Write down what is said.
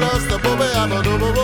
lost the boy, I'm a double.